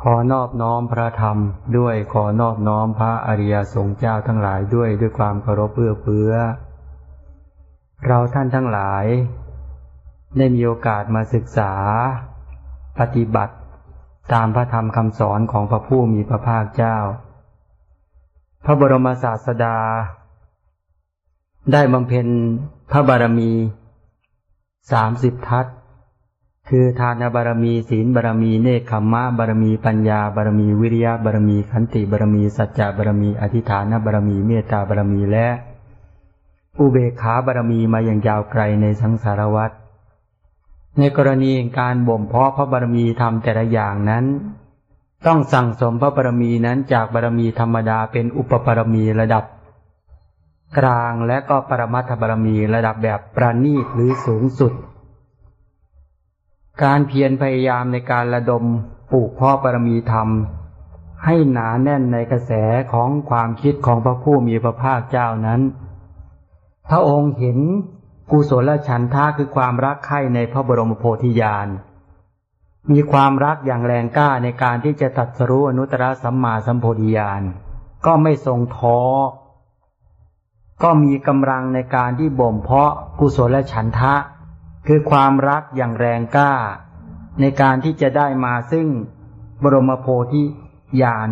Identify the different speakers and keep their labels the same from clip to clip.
Speaker 1: ขอนอบน้อมพระธรรม ด้วยขอนอบน้อมพระอริยสงฆ์เจ้าทั้งหลายด้วยด้วยความเคารพเพื่อเพื่อเราท่านทั้งหลาย ได้มีโอกาสมาศึกษา ปฏิบัติตามพระธรรมคำสอนของพระผู้มีพระภาคเจ้า พระบรมศาสดา ได้บำเพ็ญพระบารมีสามสิบทัศ คือทานบารมีศีลบารมีเนคขมมะบารมีปัญญาบารมีวิริยะบารมีขันติบารมีสัจจะบารมีอธิฐานบารมีเมตตาบารมีและ อุเบกขาบารมีมาอย่างยาวไกลในสังสารวัฏในกรณีการบ่มเพาะพระบารมีทำแต่ละอย่างนั้น ต้องสั่งสมพระบารมีนั้นจากบารมีธรรมดาเป็นอุปบารมีระดับ กลางและก็ปรมัตถบารมีระดับแบบประณีตหรือสูงสุด การเพียรพยายามในการระดมปลูกพ่อบารมีธรรม ให้หนาแน่นในกระแสของความคิดของพระผู้มีพระภาคเจ้านั้น พระองค์เห็นกุศลฉันทาคือความรักใคร่ในพระบรมโพธิญาณ มีความรักอย่างแรงกล้าในการที่จะตัดสรู้อนุตตรสัมมาสัมโพธิญาณ ก็ไม่ทรงท้อ ก็มีกำลังในการที่บ่มเพาะกุศลฉันทะ คือความรักอย่างแรงกล้า ในการที่จะได้มาซึ่งบรมโพธิญาณ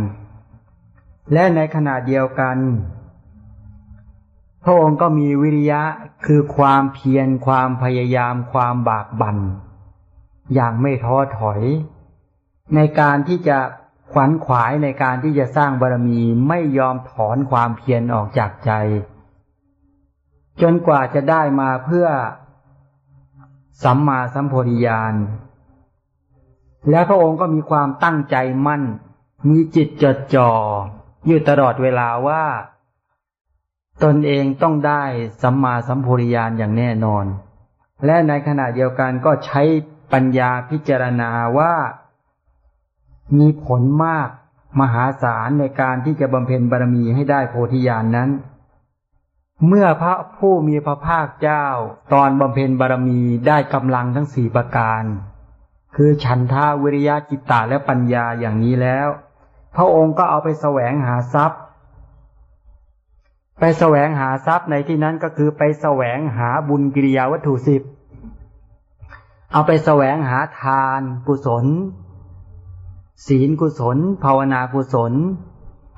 Speaker 1: และในขณะเดียวกัน พระองค์ก็มีวิริยะคือความเพียรความพยายามความบากบัน่นอย่างไม่ท้อถอย ในการที่จะขวัญขวายในการที่จะสร้างบารมีไม่ยอมถอนความเพียรออกจากใจ จนกว่าจะได้มาเพื่อ สัมมาสัมโพธิญาณ และพระองค์ก็มีความตั้งใจมั่น มีจิตจดจ่ออยู่ตลอดเวลาว่า ตนเองต้องได้สัมมาสัมโพธิญาณอย่างแน่นอน และในขณะเดียวกันก็ใช้ปัญญาพิจารณาว่า มีผลมากมหาศาลในการที่จะบำเพ็ญบารมีให้ได้โพธิญาณนนั้น เมื่อพระผู้มีพระภาคเจ้า ตอนบำเพ็ญบารมีได้กำลังทั้งสี่ประการ คือฉันทาวิริยะจิตตาและปัญญาอย่างนี้แล้ว พระองค์ก็เอาไปแสวงหาทรัพย์ ไปแสวงหาทรัพย์ในที่นั้นก็คือไปแสวงหาบุญกิริยาวัตถุสิบเอาไปแสวงหาทานกุศล ศีลกุศล ภาวนากุศล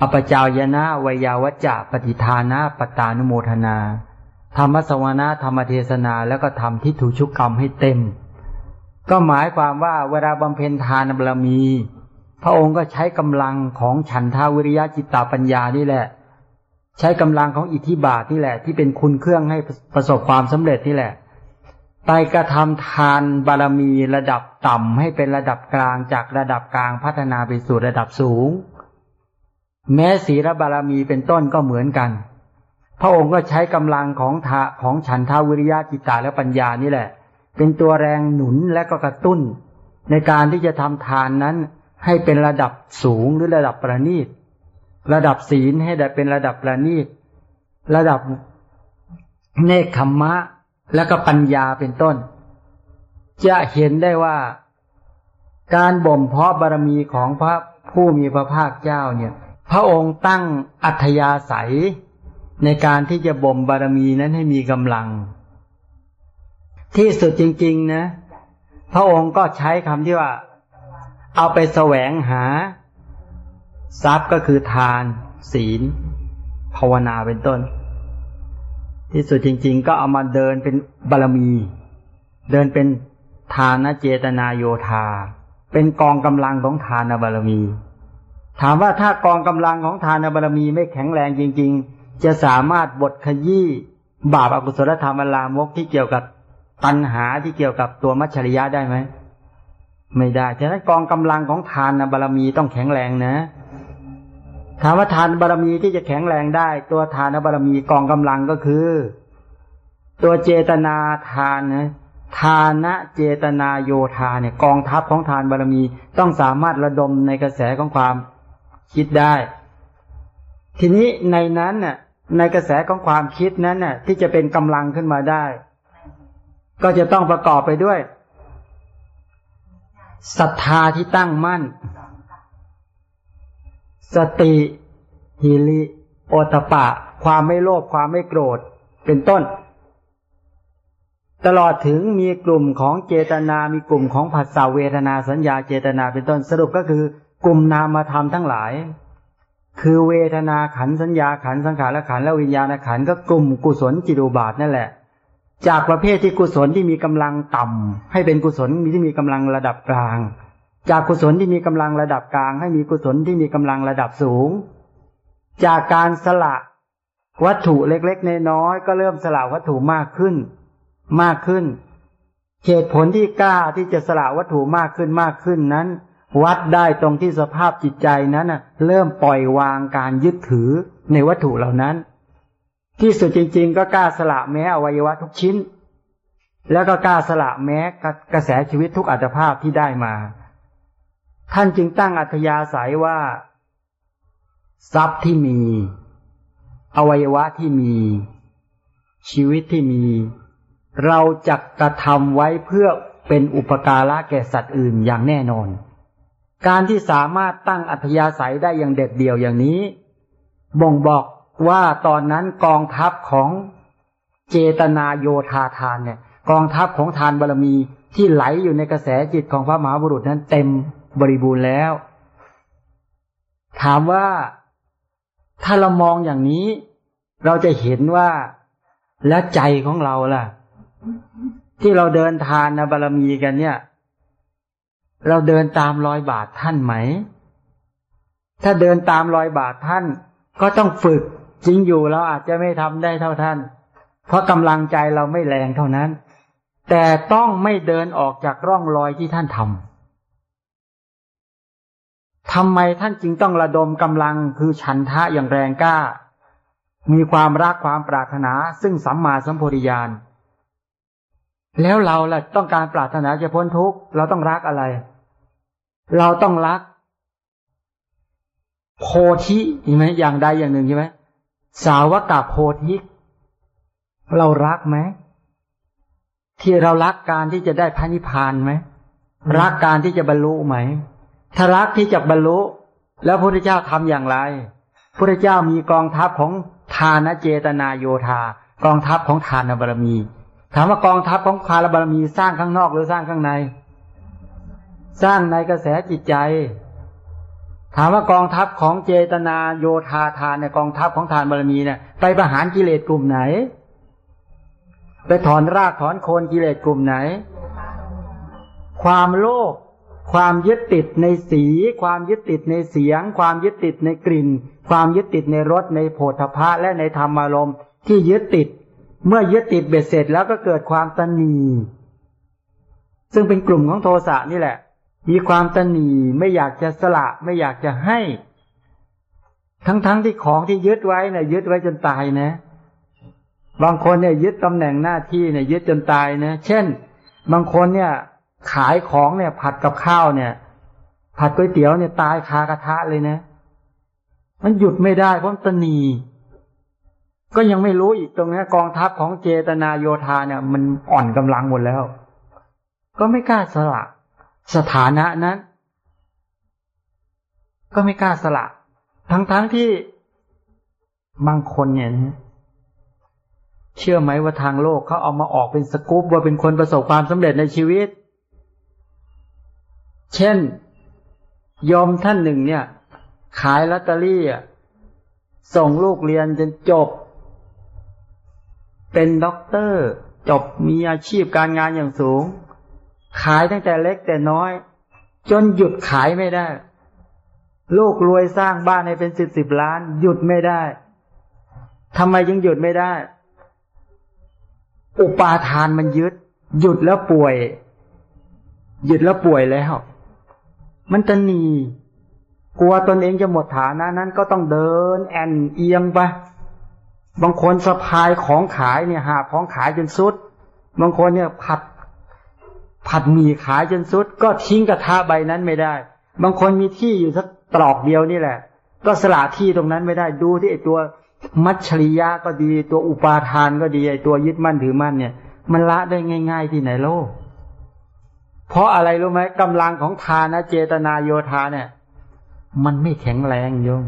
Speaker 1: อปจายนะวยาวัจจะปฏิทานะปตานุโมทนา ธรรมสวนาธรรมเทศนาแล้วก็ทำที่ถูชุกกรรมให้เต็ม ก็หมายความว่าเวลาบำเพ็ญทานบารมี พระองค์ก็ใช้กำลังของฉันทาวิริยะจิตตาปัญญานี่แหละ ใช้กำลังของอิทธิบาทนี่แหละ ที่เป็นคุณเครื่องให้ประสบความสำเร็จนี่แหละไปกระทำทานบารมีระดับต่ำให้เป็นระดับกลางจากระดับกลางพัฒนาไปสู่ระดับสูง แม้ศีลบารมีเป็นต้นก็เหมือนกัน พระองค์ก็ใช้กำลังของทาของฉันทาวิริยะจิตตาและปัญญานี่แหละ เป็นตัวแรงหนุนและก็กระตุ้น ในการที่จะทำทานนั้น ให้เป็นระดับสูงหรือระดับประณีต ระดับศีลให้ได้เป็นระดับประณีต ระดับเนคขมมะ และก็ปัญญาเป็นต้น จะเห็นได้ว่าการบ่มเพาะบารมีของพระผู้มีพระภาคเจ้าเนี่ย พระองค์ตั้งอัธยาศัย ในการที่จะบ่มบารมีนั้นให้มีกำลัง ที่สุดจริง ๆ นะ พระองค์ก็ใช้คำที่ว่า เอาไปแสวงหา ทรัพย์ก็คือทาน ศีล ภาวนาเป็นต้น ที่สุดจริง ๆ ก็เอามาเดินเป็นบารมี เดินเป็นทานเจตนาโยธา เป็นกองกำลังของทานบารมี ถามว่าถ้ากองกำลังของทานบารมีไม่แข็งแรงจริง ๆ จะสามารถบทขยี้บาปอากุศลธรรมอลามกที่เกี่ยวกับตัณหาที่เกี่ยวกับตัวมัชริยะได้ไหมไม่ได้ฉะนั้นกองกำลังของทานบารมีต้องแข็งแรงนะถามว่าทานบารมีที่จะแข็งแรงได้ ตัวทานบารมีกองกำลังก็คือ ตัวเจตนาทานนะทานะเจตนาโยธาเนี่ย กองทัพของทานบารมีต้องสามารถระดมในกระแสของความ คิดได้ ทีนี้ในนั้นน่ะ ในกระแสของความคิดนั้นน่ะ ที่จะเป็นกำลังขึ้นมาได้ ก็จะต้องประกอบไปด้วยศรัทธาที่ตั้งมั่น สติหิริโอตปะ ความไม่โลภความไม่โกรธเป็นต้น ตลอดถึงมีกลุ่มของเจตนา มีกลุ่มของผัสสะเวทนาสัญญาเจตนาเป็นต้นสรุปก็คือ กลุ่มนามธรรมทั้งหลาย คือเวทนาขันสัญญาขันสังขารขันและวิญญาณขันก็กลุ่มกุศลจิตุบาทนั่นแหละ จากประเภทที่กุศลที่มีกำลังต่ำให้เป็นกุศลที่มีกำลังระดับกลาง จากกุศลที่มีกำลังระดับกลาง ให้มีกุศลที่มีกำลังระดับสูง จากการสละวัตถุเล็กๆน้อยๆก็เริ่มสละวัตถุมากขึ้น มากขึ้นเหตุผลที่กล้าที่จะสละวัตถุมากขึ้นมากขึ้นนั้น วัดได้ตรงที่สภาพจิตใจนั้นเริ่มปล่อยวางการยึดถือในวัตถุเหล่านั้น ที่สุดจริง ๆ ก็กล้าสละแม้อวัยวะทุกชิ้น แล้วก็กล้าสละแม้กระแสชีวิตทุกอัตภาพที่ได้มา ท่านจึงตั้งอัธยาศัยว่า ทรัพย์ที่มี อวัยวะที่มี ชีวิตที่มี เราจะกระทำไว้เพื่อเป็นอุปการะแก่สัตว์อื่นอย่างแน่นอน การที่สามารถตั้งอัธยาศัยได้อย่างเด็ดเดี่ยวอย่างนี้ บ่งบอกว่าตอนนั้นกองทัพของเจตนาโยธาทานเนี่ย กองทัพของทานบารมีที่ไหลอยู่ในกระแสจิตของพระมหาบุรุษนั้นเต็มบริบูรณ์แล้ว ถามว่าถ้าเรามองอย่างนี้ เราจะเห็นว่าและใจของเราล่ะ ที่เราเดินทานบารมีกันเนี่ย เราเดินตามรอยบาทท่านไหม ถ้าเดินตามรอยบาทท่าน ก็ต้องฝึกจริงอยู่เราอาจจะไม่ทำได้เท่าท่าน เพราะกำลังใจเราไม่แรงเท่านั้น แต่ต้องไม่เดินออกจากร่องรอยที่ท่านทำทำไมท่านจึงต้องระดมกำลังคือฉันทะอย่างแรงกล้า มีความรักความปรารถนาซึ่งสัมมาสัมโพธิญาณแล้วเราล่ะต้องการปรารถนาจะพ้นทุกข์เราต้องรักอะไร เราต้องรัก โพธิใช่ไหมอย่างใดอย่างหนึ่งใช่ไหมสาวกาโพธิเรารักไหมที่เรารักการที่จะได้พระนิพพานไหมรักการที่จะบรรลุไหม ถ้ารักที่จะบรรลุ แล้วพระพุทธเจ้าทำอย่างไรพระพุทธเจ้ามีกองทัพของทานเจตนาโยธากองทัพของทานบารมี ถามว่ากองทัพของทานบารมีสร้างข้างนอกหรือสร้างข้างใน สร้างในกระแสจิตใจ ถามว่ากองทัพของเจตนาโยธาทานเนี่ยกองทัพของทานบารมีเนี่ยไปประหารกิเลสกลุ่มไหน ไปถอนรากถอนโคนกิเลสกลุ่มไหน ความโลภความยึดติดในสี ความยึดติดในเสียง ความยึดติดในกลิ่น ความยึดติดในรสในโผฏฐะและในธรรมารมณ์ที่ยึดติด เมื่อยึดติดเบ็ดเสร็จแล้วก็เกิดความตนีซึ่งเป็นกลุ่มของโทสะนี่แหละ มีความตนีไม่อยากจะสละ ไม่อยากจะให้ ทั้งๆทที่ของที่ยึดไว้เนี่ยยึดไว้จนตายนะ บางคนเนี่ยยึดตำแหน่งหน้าที่เนี่ยยึดจนตายนะ เช่น บางคนเนี่ย ขายของเนี่ย ผัดกับข้าวเนี่ย ผัดก๋วยเตี๋ยวเนี่ยตายคากระทะเลยนะ มันหยุดไม่ได้เพราะตนี ก็ยังไม่รู้อีกตรงนี้กองทัพของเจตนาโยธาเนี่ย มันอ่อนกำลังหมดแล้ว ก็ไม่กล้าสละ สถานะนั้น ก็ไม่กล้าสละ ทั้งๆทที่บางคนเนี่ยเชื่อไหมว่าทางโลกเขาเอามาออกเป็นสกู๊ปว่าเป็นคนประสบความสำเร็จในชีวิต เช่น ยอมท่านหนึ่งเนี่ย ขายลอตเตอรี่ส่งลูกเรียนจนจบ เป็นด็อกเตอร์ จบมีอาชีพการงานอย่างสูง ขายตั้งแต่เล็กแต่น้อย จนหยุดขายไม่ได้ ลูกรวยสร้างบ้านให้เป็นสิบสิบล้าน หยุดไม่ได้ทำไมยังหยุดไม่ได้ อุปาทานมันยึด หยุดแล้วป่วย หยุดแล้วป่วยแล้ว มันตนีกลัวตนเองจะหมดฐานะนั้นก็ต้องเดิน แอนเอียงไปบางคนสะพายของขายเนี่ยหาของขายจนสุด บางคนเนี่ยผัด ผัดหมี่ขายจนสุด ก็ทิ้งกระทะใบนั้นไม่ได้ บางคนมีที่อยู่สักตรอกเดียวนี่แหละ ก็สละที่ตรงนั้นไม่ได้ดูที่ไอตัวมัชชริยะก็ดี ตัวอุปาทานก็ดีไอตัวยึดมั่นถือมั่นเนี่ย มันละได้ง่าย ๆ ที่ไหนโลก เพราะอะไรรู้ไหมกำลังของทานเจตนาโยธาเนี่ย มันไม่แข็งแรงโยม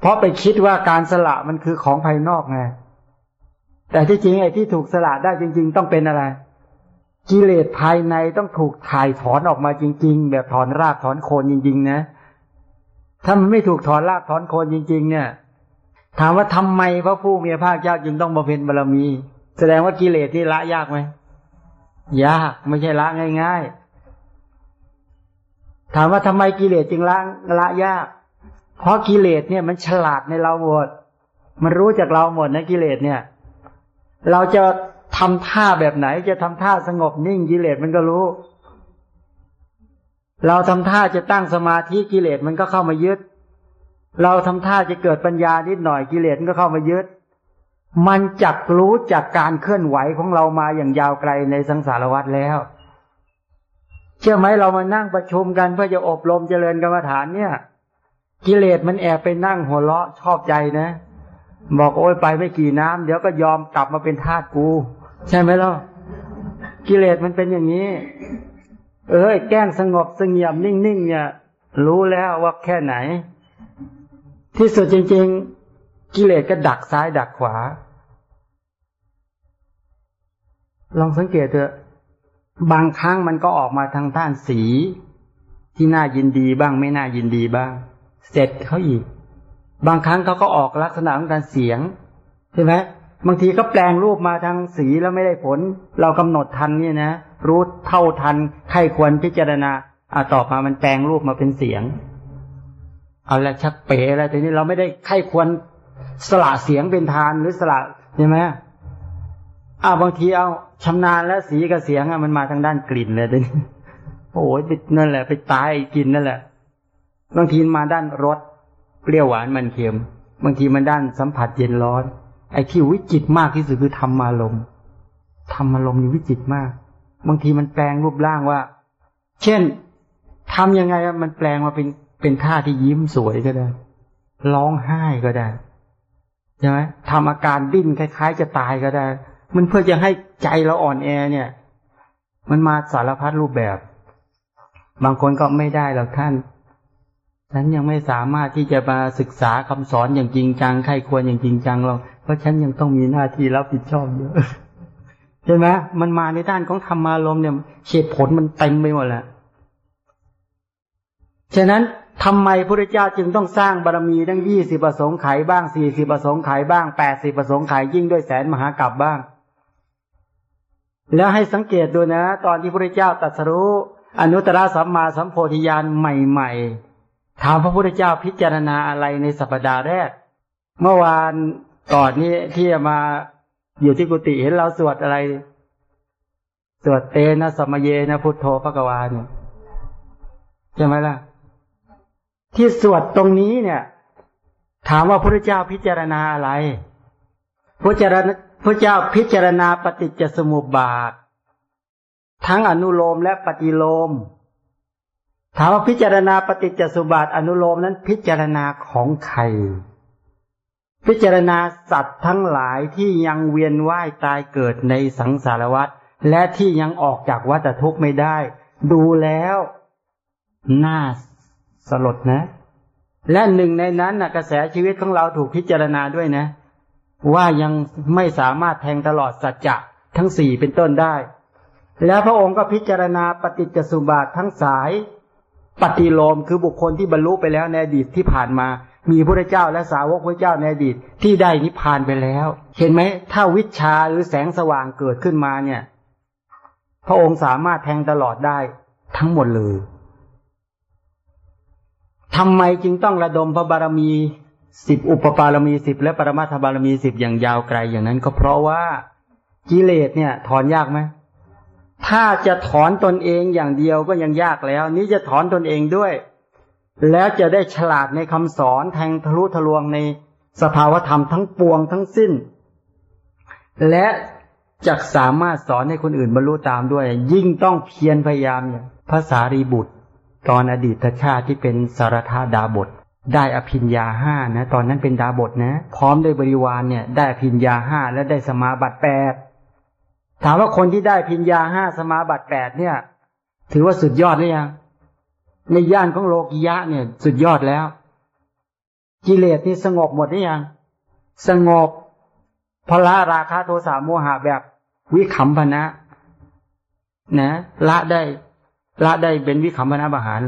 Speaker 1: เพราะไปคิดว่าการสละมันคือของภายนอกไงแต่ที่จริงไอ้ที่ถูกสละได้จริง ๆ ต้องเป็นอะไร กิเลสภายในต้องถูกถ่ายถอนออกมาจริง ๆ แบบถอนรากถอนโคนจริง ๆ นะ ถ้ามันไม่ถูกถอนรากถอนโคนจริง ๆ เนี่ย ถามว่าทำไมพระผู้มีพระภาคเจ้าจึงต้องบำเพ็ญบารมี แสดงว่ากิเลสที่ละยากไหมยากไม่ใช่ละง่าย ๆ ถามว่าทำไมกิเลสจึงละละยาก เพราะกิเลสเนี่ยมันฉลาดในเราหมด มันรู้จากเราหมดนะกิเลสเนี่ย เราจะ ทำท่าแบบไหนจะทำท่าสงบนิ่งกิเลสมันก็รู้ เราทำท่าจะตั้งสมาธิกิเลสมันก็เข้ามายึด เราทำท่าจะเกิดปัญญานิดหน่อยกิเลสมันก็เข้ามายึด มันจักรู้จากการเคลื่อนไหวของเรามาอย่างยาวไกลในสังสารวัฏแล้ว เชื่อไหมเรามานั่งประชุมกันเพื่อจะอบรมเจริญกรรมฐานเนี่ย กิเลสมันแอบไปนั่งหัวเราะชอบใจนะบอกโอ้ยไปไม่กี่น้ำเดี๋ยวก็ยอมกลับมาเป็นทาสกู ใช่ไหมล่ะกิเลสมันเป็นอย่างนี้ เอ้ยแกล้งสงบสงยมนิ่งๆเนี่ยรู้แล้วว่าแค่ไหน ที่สุดจริง ๆ กิเลสก็ดักซ้ายดักขวา ลองสังเกตเถอะ บางครั้งมันก็ออกมาทางด้านสี ที่น่ายินดีบ้างไม่น่ายินดีบ้าง เสร็จเขาอีก บางครั้งเขาก็ออกลักษณะของการเสียงใช่ไหม บางทีก็แปลงรูปมาทางสีแล้วไม่ได้ผล เรากำหนดทันเนี่ยนะรู้เท่าทันใครควรพิจารณาอ่าต่อมามันแปลงรูปมาเป็นเสียง เอาละชักเป๋อะไรทีนี้เราไม่ได้ใครควรสละเสียงเป็นทานหรือสละใช่ไหมอ่าบางทีเอาชำนาญแล้วสีกับเสียงอะมันมาทางด้านกลิ่นเลยทีนี้โอ้ยนั่นแหละ ไปตายกินนั่นแหละบางทีมาด้านรสเปรี้ยวหวานมันเค็ม บางทีมันด้านสัมผัสเย็นร้อน ไอ้ที่วิจิตมากที่สุดคือธรรมารมธรรมารมนี่วิจิตมาก บางทีมันแปลงรูปร่างว่า เช่นทำยังไงมันแปลงมาเป็นเป็นท่าที่ยิ้มสวยก็ได้ ร้องไห้ก็ได้ใช่ไหมทำอาการดิ้นคล้าย ๆ จะตายก็ได้ มันเพื่อจะให้ใจเราอ่อนแอเนี่ย มันมาสารพัดรูปแบบ บางคนก็ไม่ได้หรอกท่านฉันยังไม่สามารถที่จะมาศึกษาคำสอนอย่างจริงจังใครควรอย่างจริงจังหรอก เพราะฉันยังต้องมีหน้าที่รับผิดชอบเยอะใช่ไหมมันมาในด้านของธรรมารมเนี่ยเหตุผลมันเต็มไปหมดแหละฉะนั้นทำไมพระเจ้าจึงต้องสร้างบารมีทั้งยี่สิบประสงค์ไขบ้างสี่สิบประสงค์ไขบ้างแปดสิบประสงค์ไขยิ่งด้วยแสนมหากรัปบ้าง แล้วให้สังเกตดูนะ ตอนที่พระเจ้าตรัสรู้อนุตตรสัมมาสัมโพธิญาณใหม่ ๆ ถามพระพุทธเจ้าพิจารณาอะไรในสัปดาห์แรก เมื่อวาน ก่อนนี้ที่มาอยู่ที่กุฏิเห็นเราสวดอะไร สวดเตนะสมเยนะพุทโธพระกวาเนี่ยใช่ไหมล่ะ ที่สวดตรงนี้เนี่ย ถามว่าพระเจ้าพิจารณาอะไรพระเจ้าพระเจ้าพิจารณาปฏิจจสมุปบาท ทั้งอนุโลมและปฏิโลม ถามว่าพิจารณาปฏิจจสมุปบาทอนุโลมนั้นพิจารณาของใคร พิจารณาสัตว์ทั้งหลายที่ยังเวียนว่ายตายเกิดในสังสารวัฏและที่ยังออกจากวัฏทุกข์ไม่ได้ ดูแล้วน่าสลดนะ และหนึ่งในนั้นนะกระแสชีวิตของเราถูกพิจารณาด้วยนะ ว่ายังไม่สามารถแทงตลอดสัจจะทั้งสี่เป็นต้นได้ แล้วพระองค์ก็พิจารณาปฏิจจสุบาททั้งสาย ปฏิโลมคือบุคคลที่บรรลุไปแล้วในอดีตที่ผ่านมา มีพระเจ้าและสาวกพระเจ้าในอดีตที่ได้นิพพานไปแล้ว เห็นไหมถ้าวิชาหรือแสงสว่างเกิดขึ้นมาเนี่ย พระองค์สามารถแทงตลอดได้ทั้งหมดเลยทำไมจึงต้องระดมพระบารมีสิบอุปปารมีสิบและปรมาถบารมีสิบอย่างยาวไกลอย่างนั้น ก็เพราะว่ากิเลสเนี่ย ถอนยากไหมถ้าจะถอนตนเองอย่างเดียวก็ยังยากแล้ว นี้จะถอนตนเองด้วย แล้วจะได้ฉลาดในคำสอนแทงทะลุทะลวงในสภาวธรรมทั้งปวงทั้งสิ้น และจะสามารถสอนให้คนอื่นบรรลุตามด้วย ยิ่งต้องเพียรพยายามเนี่ยภาษารีบุตร ตอนอดีตชาติที่เป็นสารธาดาบท ได้อภิญญาห้านะ ตอนนั้นเป็นดาบทนะ พร้อมด้วยบริวารเนี่ย ได้อภิญญาห้าและได้สมาบัติแปดถามว่าคนที่ได้พิญญาห้าสมาบัติแปดเนี่ย ถือว่าสุดยอดหรือยัง ในย่านของโลกิยะเนี่ย สุดยอดแล้ว กิเลสนี่สงบหมดหรือยัง สงบพละราคาโทสะโมหะแบบวิขำพนะ นะ ละได้ ละได้เป็นวิขำพนะบาหาร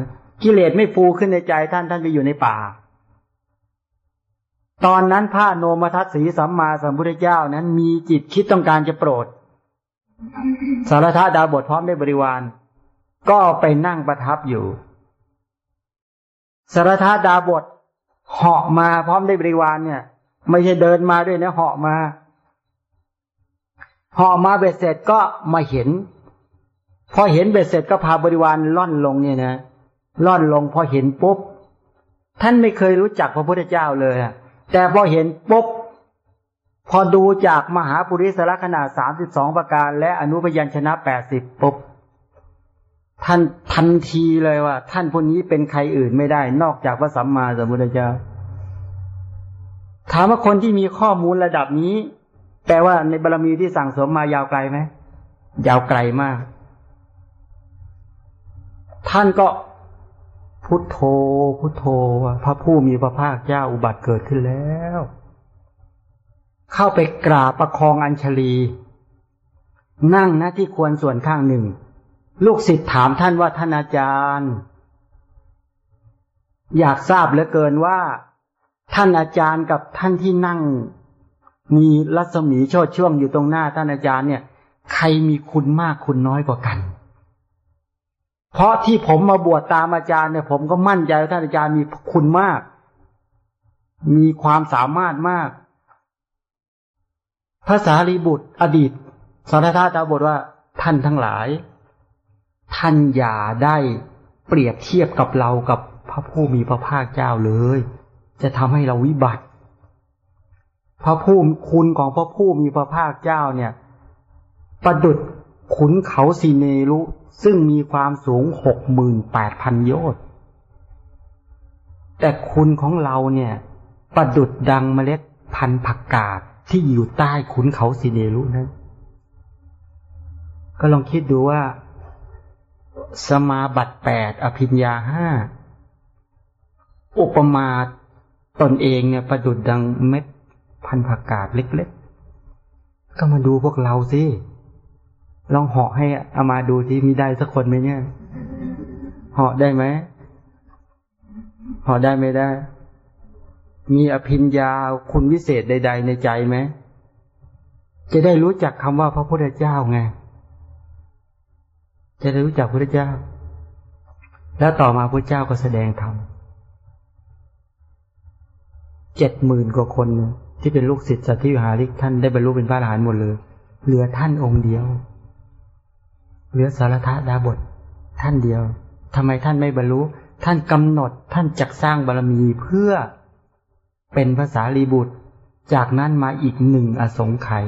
Speaker 1: กิเลสไม่ฟูขึ้นในใจท่านท่านไปอยู่ในป่า ตอนนั้นพระโนมทัศสีสัมมาสัมพุทธเจ้านั้น มีจิตคิดต้องการจะโปรด สารธาดาบทพร้อมด้วยบริวาร ก็ไปนั่งประทับอยู่ สารธาดาบทเหาะมาพร้อมด้วยบริวารเนี่ย ไม่ใช่เดินมาด้วยนะเหาะมาเหาะมาเบ็ดเสร็จก็มาเห็น พอเห็นเบ็ดเสร็จก็พาบริวารล่อนลงเนี่ยนะล่อนลงพอเห็นปุ๊บท่านไม่เคยรู้จักพระพุทธเจ้าเลยแต่พอเห็นปุ๊บพอดูจากมหาปุริสละขนาดสามสิบสองประการ และอนุพยัญชนะแปดสิบปุ๊บ ท่านทันทีเลยว่า ท่านคนนี้เป็นใครอื่นไม่ได้ นอกจากพระสัมมาสัมพุทธเจ้า ถามว่าคนที่มีข้อมูลระดับนี้ แปลว่าในบารรมีที่สั่งสมมายาวไกลไหมยาวไกลมาก ท่านก็พุทโธ พุทโธว่าพระผู้มีพระภาคเจ้าอุบัติเกิดขึ้นแล้ว เข้าไปกราบประคองอัญชลี นั่งนะที่ควรส่วนข้างหนึ่ง ลูกศิษย์ถามท่านว่าท่านอาจารย์ อยากทราบเหลือเกินว่า ท่านอาจารย์กับท่านที่นั่ง มีรัศมีชดช่วงอยู่ตรงหน้าท่านอาจารย์เนี่ย ใครมีคุณมากคุณน้อยกว่ากัน เพราะที่ผมมาบวชตามอาจารย์เนี่ยผมก็มั่นใจว่าท่านอาจารย์มีคุณมาก มีความสามารถมากภาษาลีบุตรอดีตสารธาตาบทว่าท่านทั้งหลาย ท่านอย่าได้เปรียบเทียบกับเรากับพระผู้มีพระภาคเจ้าเลย จะทำให้เราวิบัติ พระผู้คุณของพระผู้มีพระภาคเจ้าเนี่ย ประดุดขุนเขาสีเนรุซึ่งมีความสูงหกหมื่นแปดพันโยชน์แต่คุณของเราเนี่ย ประดุดดังเมล็ดพันธุ์ผักกาดที่อยู่ใต้ขุนเขาสีเนรุนั้น ก็ลองคิดดูว่า สมาบัติแปดอภิญญาห้าอุปมาตนเองเนี่ยประดุดดังเม็ดพันผักกาดเล็กๆ ก็มาดูพวกเราสิ ลองเหาะให้เอามาดูที่มีได้สักคนไหมเนี่ย เหาะได้ไหม เหาะได้ไม่ได้ มีอภิญญาคุณวิเศษใด ๆ ในใจไหม จะได้รู้จักคำว่าพระพุทธเจ้าไง จะได้รู้จักพระเจ้า แล้วต่อมาพระเจ้าก็แสดงธรรมเจ็ดหมื่นกว่าคนที่เป็นลูกศิษย์สัตว์ที่วิหาริกท่านได้บรรลุเป็นพระอรหันต์หมดเลย เหลือท่านองค์เดียว เหลือสารทดาบท ท่านเดียวทำไมท่านไม่บรรลุ ท่านกำหนดท่านจักสร้างบารมีเพื่อเป็นภาษาลีบุตร จากนั้นมาอีกหนึ่งอสงไขย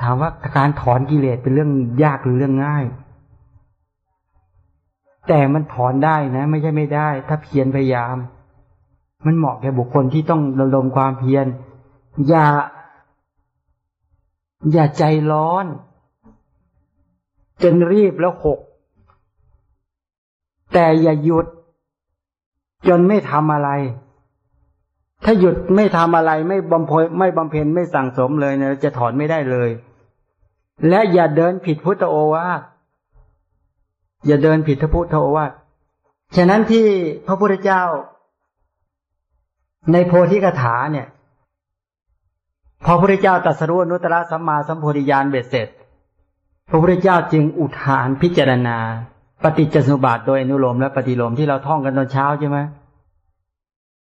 Speaker 1: ถามว่าการถอนกิเลสเป็นเรื่องยากหรือเรื่องง่าย แต่มันถอนได้นะ ไม่ใช่ไม่ได้ ถ้าเพียรพยายาม มันเหมาะแก่บุคคลที่ต้องระดมความเพียรอย่า อย่าใจร้อนจนรีบแล้วหก แต่อย่าหยุด จนไม่ทำอะไร ถ้าหยุดไม่ทำอะไร ไม่บำเพ็ญไม่บำเพ็ญไม่สั่งสมเลยเนะจะถอนไม่ได้เลย และอย่าเดินผิดพุทธโอวาทอย่าเดินผิดพระพุทธโอวาทฉะนั้นที่พระพุทธเจ้า ในโพธิกถาเนี่ย พอพระพุทธเจ้าตรัสรู้นุตตะสัมมาสัมโพธิญาณเบ็ดเสร็จ พระพุทธเจ้าจึงอุทานพิจารณา ปฏิจจสมุปบาทโดยอนุโลมและปฏิโลมที่เราท่องกันตอนเช้าใช่ไหม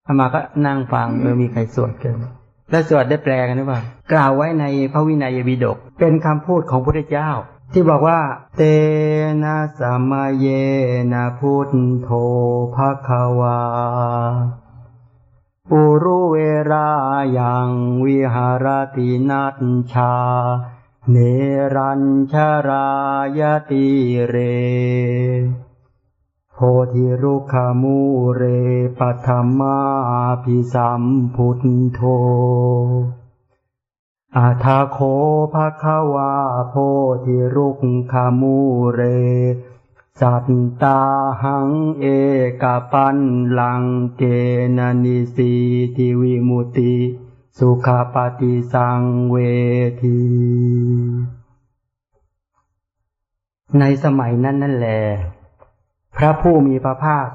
Speaker 1: อามาก็นั่งฟังเออมีใครสวดกัน แล้วสวดได้แปลกันหรือเปล่ากล่าวไว้ในพระวินัยบิดก เป็นคำพูดของพระพุทธเจ้า ที่บอกว่า เตนะสัมมาเยนะพุทโธภควาปุรุเวรายังวิหารตินัตชา เนรัญชรายติเร โพธิรุขมูเรปัทมาพิสัมพุทโธอาทาโคภะคะวาโพธิรุกขามูเร สัตตาหังเอกปันลังเกนนิสีทิวิมุติ สุขปฏิสังเวทีในสมัยนั้นนั่นแหละ พระผู้มีพระภาค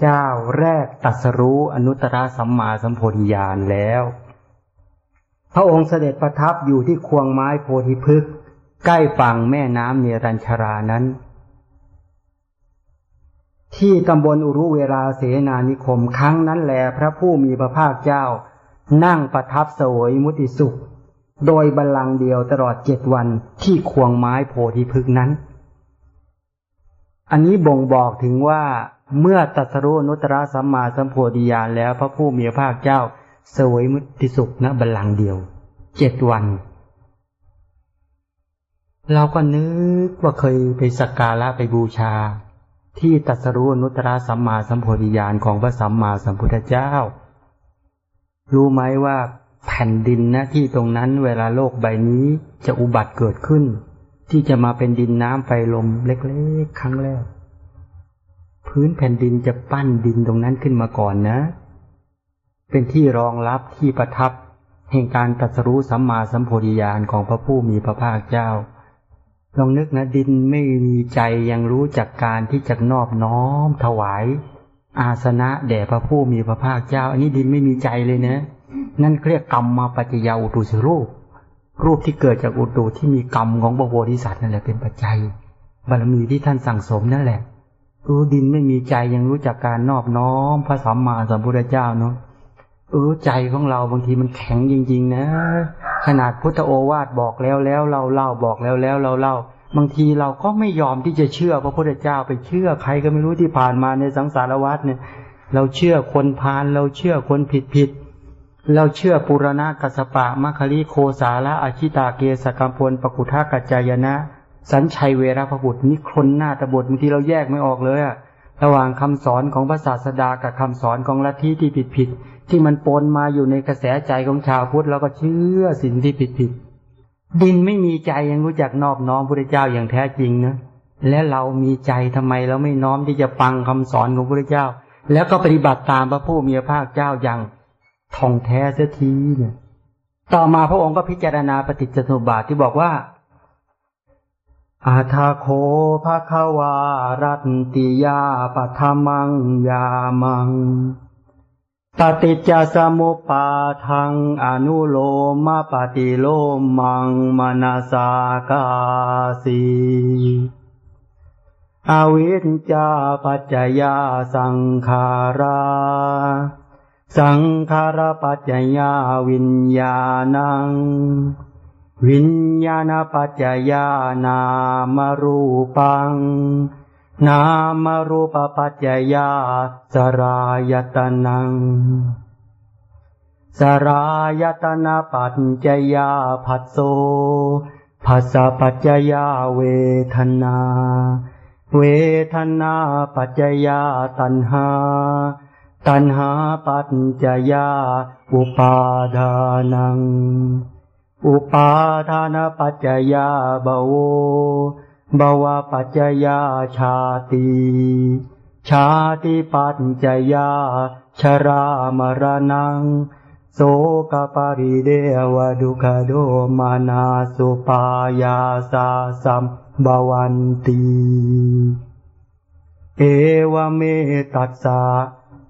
Speaker 1: เจ้าแรกตัสรู้อนุตตรสัมมาสัมโพธิญาณแล้ว พระองค์เสด็จประทับอยู่ที่ควงไม้โพธิพฤกษ์ใกล้ฝั่งแม่น้ำเนรัญชรานั้น ที่ตำบลอุรุเวลาเสนานิคมครั้งนั้นแหลพระผู้มีพระภาคเจ้า นั่งประทับสวยมุติสุข โดยบัลลังก์เดียวตลอดเจ็ดวันที่ควงไม้โพธิพฤกษ์นั้น อันนี้บ่งบอกถึงว่าเมื่อตัสรุนุตระสัมมาสัมโพธิญาณแล้วพระผู้มีพระภาคเจ้าสวยมุติสุขณบัลลังก์เดียวเจ็ดวัน เราก็นึกว่าเคยไปสักการะไปบูชา ที่ตัสรู้นุตตรสัมมาสัมโพธิญาณของพระสัมมาสัมพุทธเจ้า รู้ไหมว่าแผ่นดินนะที่ตรงนั้นเวลาโลกใบนี้จะอุบัติเกิดขึ้น ที่จะมาเป็นดินน้ำไฟลมเล็กๆครั้งแรก พื้นแผ่นดินจะปั้นดินตรงนั้นขึ้นมาก่อนนะ เป็นที่รองรับที่ประทับแห่งการตรัสรู้สัมมาสัมโพธิญาณของพระผู้มีพระภาคเจ้า ลองนึกนะดินไม่มีใจยังรู้จักการที่จะนอบน้อมถวาย อาสนะแด่พระผู้มีพระภาคเจ้า อันนี้ดินไม่มีใจเลยนะ นั่นเรียกกรรมมาปัจจยาอุตุสรูป รูปที่เกิดจากอุตุที่มีกรรมของพระโพธิสัตว์นั่นแหละเป็นปัจจัย บารมีที่ท่านสั่งสมนั่นแหละ รู้ดินไม่มีใจยังรู้จักการนอบน้อมพระสัมมาสัมพุทธเจ้าเนาะเออใจของเราบางทีมันแข็งจริง ๆ นะ ขนาดพุทธโอวาทบอกแล้วแล้วเราเล่าบอกแล้วแล้วเราเล่า บางทีเราก็ไม่ยอมที่จะเชื่อพระพุทธเจ้าไปเชื่อใครก็ไม่รู้ที่ผ่านมาในสังสารวัฏเนี่ย เราเชื่อคนพาลเราเชื่อคนผิดผิด เราเชื่อปุรณะกัสปะมัคคิโคสาละอาชิตาเกสกัมพลปกุทากัจจายนะ สัญชัยเวรพบุตรนิครนหน้าตบทบางทีเราแยกไม่ออกเลยอะระหว่างคำสอนของพระศาสดากับคำสอนของลัทธิที่ผิดผิดที่มันปนมาอยู่ในกระแสใจของชาวพุทธเราก็เชื่อสิ่งที่ผิดผิดดินไม่มีใจยังรู้จักนอบน้อมพระเจ้าอย่างแท้จริงนะและเรามีใจทำไมเราไม่น้อมที่จะฟังคำสอนของพระเจ้า แล้วก็ปฏิบัติตามพระผู้มีพระภาคเจ้าอย่าง ทองแท้เสียทีเนี่ย ต่อมาพระองค์ก็พิจารณาปฏิจจสมุปบาทที่บอกว่า อาทาโคภาควารัตติยาปัทมังยามังปฏิจจสมุปาทังอนุโลมาปฏิโลมังมนาสากาสีอวิชจาปัจจยาสังขารา สังขารปัจจยาวิญญาณัง วิญญาณปัจจยานามรูปัง นามรูปปัจจยาสรายตนัง สรายตนาปัจจยาผัสโซภาษาปัจจยาเวทนา เวทนาปัจจยาตัณหา ตัณหาปัจจยา อุปาทานัง อุปาทานปัจจยาบาวบาวปัจจยาชาติ ชาติปัจจยา ชรามรณัง โสกปริเดวดุขโดมานาสุปายาสาสัมบาวันตี เอวเมตัสสะ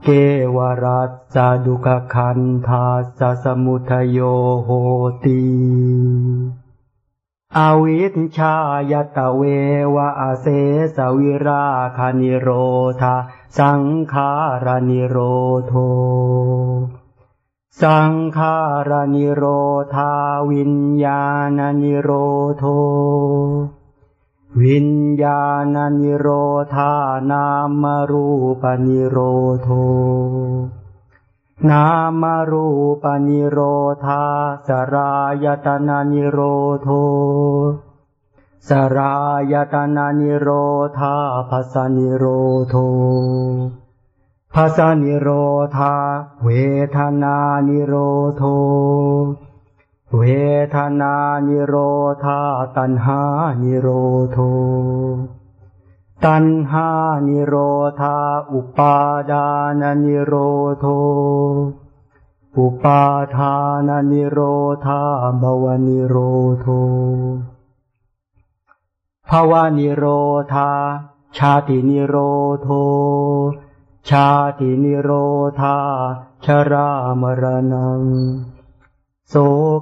Speaker 1: เกวรัสสะดุขคันธาสสมุทโยโหตีอวิชชายตะเววะอาเสสวิราคานิโรธาสังขารานิโรโท สังขารานิโรธาวิญญาณนิโรโท วิญญาณนิโรธานามรูปนิโรโท นามรูปนิโรธาสรายตนานิโรโท สรายตนานิโรธาภัสนิโรโทภัสนิโรธาเวทนานิโรโท เวทนานิโรธาตัณหานิโรโทตัณหานิโรธาอุปาดานนิโรโทอุปาทานนิโรธาบวนิโรโทภาวะนิโรธาชาตินิโรโทชาตินิโรธาชรามรณัง โส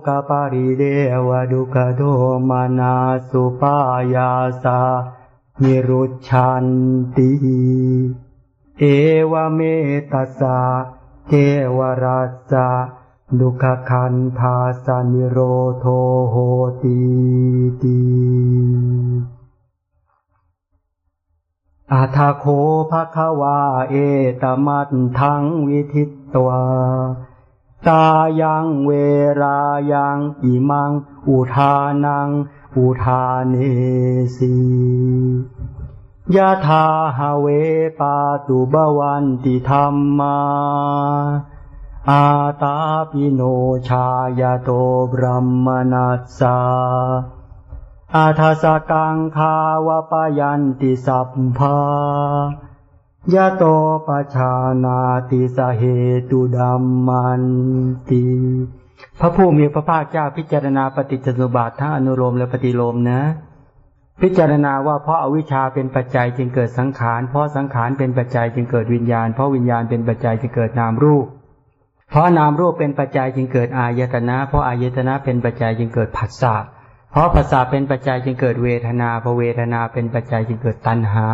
Speaker 1: กปาริเดวดุกโทมานาสุปายาสานิรุชันติ เอวเมตัสสะเทวรัสสะดุขคันธาสนิโรโทโหติติอาทาโคภะควาเอตมัตทังวิทิตตวา ตายังเวรายังอิมัง อุทานัง อุทาเนสียะธาหเวปาตุบวันติธรรมา อาตาปิโนชายโตบรมมนัสสาอาทาสกังคาวปยันติสัพพา ยะโตปชานาติสเหตุดัมมันติพระผู้มีพระภาคเจ้าพิจารณาปฏิจจสมุปบาททั้งอนุโลมและปฏิโลมนะ พิจารณาว่าเพราะอาวิชชาเป็นปัจจัยจึงเกิดสังขาร เพราะสังขารเป็นปัจจัยจึงเกิดวิญญาณ เพราะวิญญาณเป็นปัจจัยจึงเกิดนามรูป เพราะนามรูปเป็นปัจจัยจึงเกิดอายตนะ เพราะอายตนะเป็นปัจจัยจึงเกิดผัสสะ เพราะผัสสะเป็นปัจจัยจึงเกิดเวทนา เพราะเวทนาเป็นปัจจัยจึงเกิดตัณหา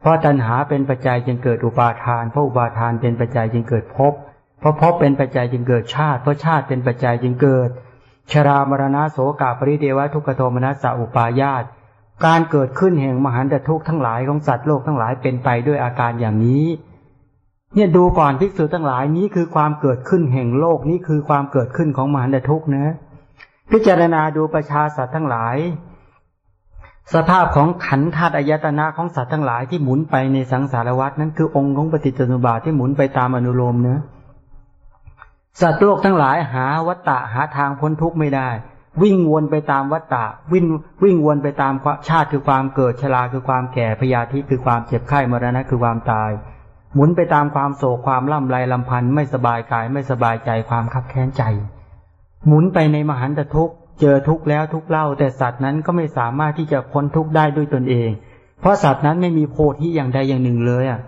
Speaker 1: เพราะตัณหาเป็นปัจจัยจึงเกิดอุปาทาน เพราะอุปาทานเป็นปัจจัยจึงเกิดภพ เพราะภพเป็นปัจจัยจึงเกิดชาติ เพราะชาติเป็นปัจจัยจึงเกิด ชรามรณะโสกาปริเดวะทุกขโทมนัสสะอุปายาต การเกิดขึ้นแห่งมหันตทุกข์ทั้งหลายของสัตว์โลกทั้งหลายเป็นไปด้วยอาการอย่างนี้ เนี่ยดูก่อนภิกษุทั้งหลายนี้คือความเกิดขึ้นแห่งโลกนี้คือความเกิดขึ้นของมหันตทุกข์นะ พิจารณาดูประชาสัตว์ทั้งหลาย สภาพของขันธาตุอายตนะของสัตว์ทั้งหลายที่หมุนไปในสังสารวัฏนั้นคือองค์ของปฏิจจสมุปบาทที่หมุนไปตามอนุโลมเนะสัตว์โลกทั้งหลายหาวัตตะหาทางพ้นทุกข์ไม่ได้ วิ่งวนไปตามวัตตะวิ่งวิ่งวนไปตามชาติคือความเกิดชราคือความแก่พยาธิคือความเจ็บไข้มรณะคือความตาย หมุนไปตามความโศกความล่ำไรลำพันธ์ไม่สบายกายไม่สบายใจความคับแค้นใจ หมุนไปในมหันตทุกข์ เจอทุกข์แล้วทุกข์เล่า แต่สัตว์นั้นก็ไม่สามารถที่จะพ้นทุกข์ได้ด้วยตนเอง เพราะสัตว์นั้นไม่มีโพธิอย่างใดอย่างหนึ่งเลยอะ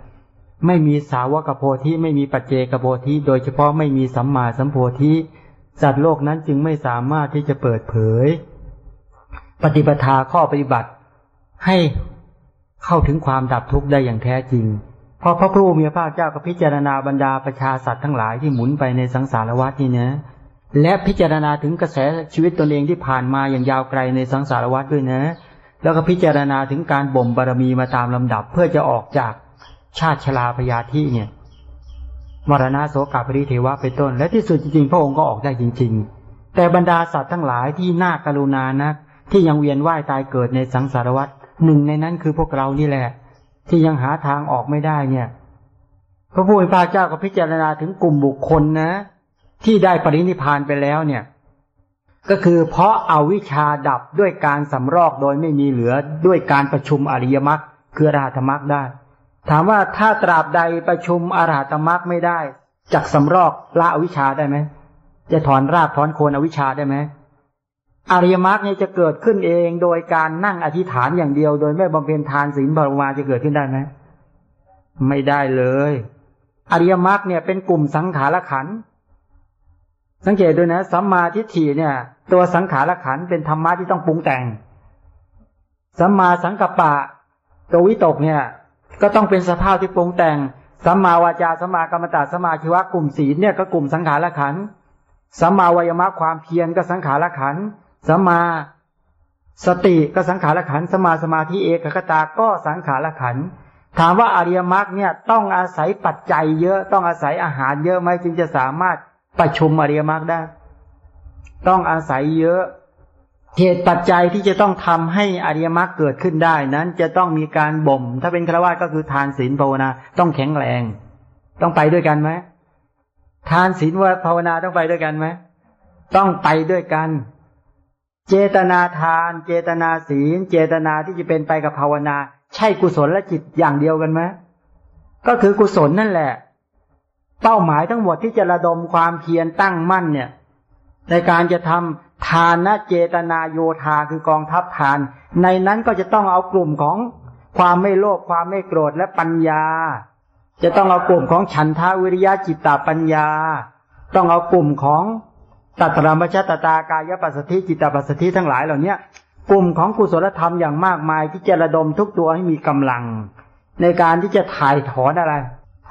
Speaker 1: ไม่มีสาวกโพธิไม่มีปัจเจกโพธิโดยเฉพาะไม่มีสัมมาสัมโพธิสัตว์โลกนั้นจึงไม่สามารถที่จะเปิดเผย ปฏิปทาข้อปฏิบัติ ให้เข้าถึงความดับทุกข์ได้อย่างแท้จริง เพราะพระผู้มีพระเจ้าก็พิจารณาบรรดาประชาสัตว์ทั้งหลายที่หมุนไปในสังสารวัฏนี่นะ และพิจารณาถึงกระแสชีวิตตนเองที่ผ่านมาอย่างยาวไกลในสังสารวัฏด้วยนะ แล้วก็พิจารณาถึงการบ่มบารมีมาตามลำดับ เพื่อจะออกจากชาติชลาพยาธิเนี่ยมรณะโสกาปริเทวะเป็นต้น และที่สุดจริงๆพระองค์ก็ออกได้จริง ๆ แต่บรรดาสัตว์ทั้งหลายที่น่ากรุณานะที่ยังเวียนว่ายตายเกิดในสังสารวัฏหนึ่งในนั้นคือพวกเรานี่แหละ ที่ยังหาทางออกไม่ได้เนี่ย พระผู้เป็นพระเจ้าก็พิจารณาถึงกลุ่มบุคคลนะ ที่ได้ปรินิพานไปแล้วเนี่ย ก็คือเพราะเอาวิชาดับด้วยการสำรอกโดยไม่มีเหลือด้วยการประชุมอริยมรรคคืออรหัตมรรคได้ ถามว่าถ้าตราบใดประชุมอรหัตมรรคไม่ได้จักสำรอกละอวิชาได้ไหมจะถอนรากถอนโคนอวิชาได้ไหมอริยมรรคเนี่ยจะเกิดขึ้นเองโดยการนั่งอธิษฐานอย่างเดียว โดยไม่บำเพ็ญทานศีลบารมาจะเกิดขึ้นได้ไหมไม่ได้เลย อริยมรรคเนี่ยเป็นกลุ่มสังขารขันธ์ สังเกตด้วยนะสัมมาทิฏฐิเนี่ย ตัวสังขารขันเป็นธรรมะที่ต้องปรุงแต่งสัมมาสังกัปปะ ตัววิตกเนี่ย ก็ต้องเป็นสภาพที่ปรุงแต่งสัมมาวาจาสัมมากรรมตาสัมมาชีวะกลุ่มศีลเนี่ยก็กลุ่มสังขารขันสัมมาวายมะความเพียรก็สังขารขันสัมมาสติก็สังขารขันสมาสมาธิเอกคตาก็สังขารขันถามว่าอริยมรรคเนี่ยต้องอาศัยปัจจัยเยอะต้องอาศัยอาหารเยอะไหมจึงจะสามารถ ประชุมอริยมรรคได้ ต้องอาศัยเยอะเหตุปัจจัยที่จะต้องทำให้อริยมรรคเกิดขึ้นได้ นั้นจะต้องมีการบ่ม ถ้าเป็นฆราวาสก็คือทานศีลภาวนาต้องแข็งแรง ต้องไปด้วยกันไหมทานศีลว่าภาวนาต้องไปด้วยกันไหมต้องไปด้วยกัน เจตนาทาน เจตนาศีล เจตนาที่จะเป็นไปกับภาวนา ใช่กุศลและจิตอย่างเดียวกันไหมก็คือกุศลนั่นแหละ เป้าหมายทั้งหมดที่จะระดมความเพียรตั้งมั่นเนี่ย ในการจะทำทานนะเจตนาโยธาคือกองทัพทาน ในนั้นก็จะต้องเอากลุ่มของความไม่โลภความไม่โกรธและปัญญา จะต้องเอากลุ่มของฉันทาวิริยะจิตตปัญญา ต้องเอากลุ่มของตัตรมชตตากายปัสสธิจิตตปัสสธิทั้งหลายเหล่านี้กลุ่มของกุศลธรรมอย่างมากมายที่จะระดมทุกตัวให้มีกำลัง ในการที่จะถ่ายถอนอะไร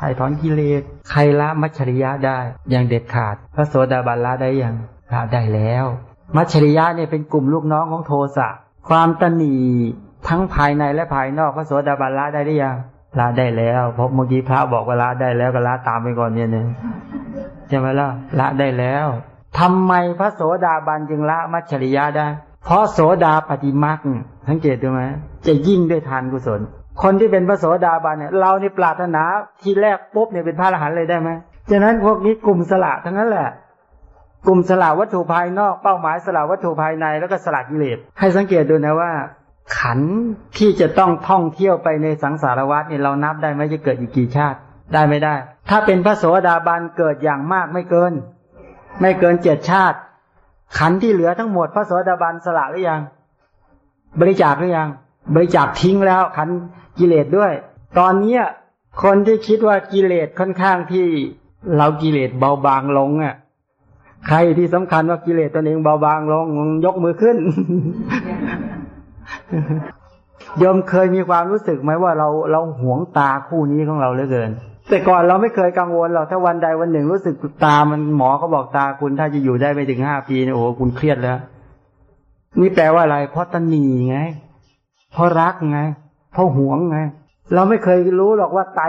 Speaker 1: ถ่ายถอนกิเลสใครละมัชริยะได้อย่างเด็ดขาด พระโสดาบันละได้อยังละได้แล้ว มัชริยะเนี่ยเป็นกลุ่มลูกน้องของโทสะความตนีทั้งภายในและภายนอกพระโสดาบันละได้หรือยังละได้แล้วเพราะเมื่อกี้พระบอกว่าละได้แล้วก็ละตามไปก่อนเนี่ยนึงใช่ไหมล่ะละได้แล้วทำไมพระโสดาบันจึงละมัชริยะได้ เพราะโสดาปฏิมักสังเกตดูไหมจะยิ่งด้วยทานกุศล คนที่เป็นพระโสดาบันเนี่ยเราในปรารถนาทีแรกปุ๊บเนี่ยเป็นพระอรหันต์เลยได้ไหมฉะนั้นพวกนี้กลุ่มสละทั้งนั้นแหละ กลุ่มสละวัตถุภายนอกเป้าหมายสละวัตถุภายในแล้วก็สละกิเลสให้สังเกตดูนะว่า ขันที่จะต้องท่องเที่ยวไปในสังสารวัฏเนี่ยเรานับได้ไหมจะเกิดอีกกี่ชาติ ได้ไม่ได้ ถ้าเป็นพระโสดาบันเกิดอย่างมากไม่เกิน ไม่เกินเจ็ดชาติ ขันที่เหลือทั้งหมดพระโสดาบันสละหรือยัง บริจาคหรือยัง บริจาคทิ้งแล้วขันกิเลสด้วย ตอนนี้คนที่คิดว่ากิเลสค่อนข้างที่เรากิเลสเบาบางลงอะ ใครที่สำคัญว่ากิเลสตัวเองเบาบางลงยกมือขึ้นโยมเคยมีความรู้สึกไหมว่าเราเราหวงตาคู่นี้ของเราเหลือเกิน แต่ก่อนเราไม่เคยกังวลหรอกถ้าวันใดวันหนึ่งรู้สึกตามันหมอเขาบอกตาคุณถ้าจะอยู่ได้ไปถึงห้าปีเนี่ยโอ้คุณเครียดแล้ว นี่แปลว่าอะไรเพราะตันหนีไง เพราะรักไง เพราะหวงไง เราไม่เคยรู้หรอกว่าไต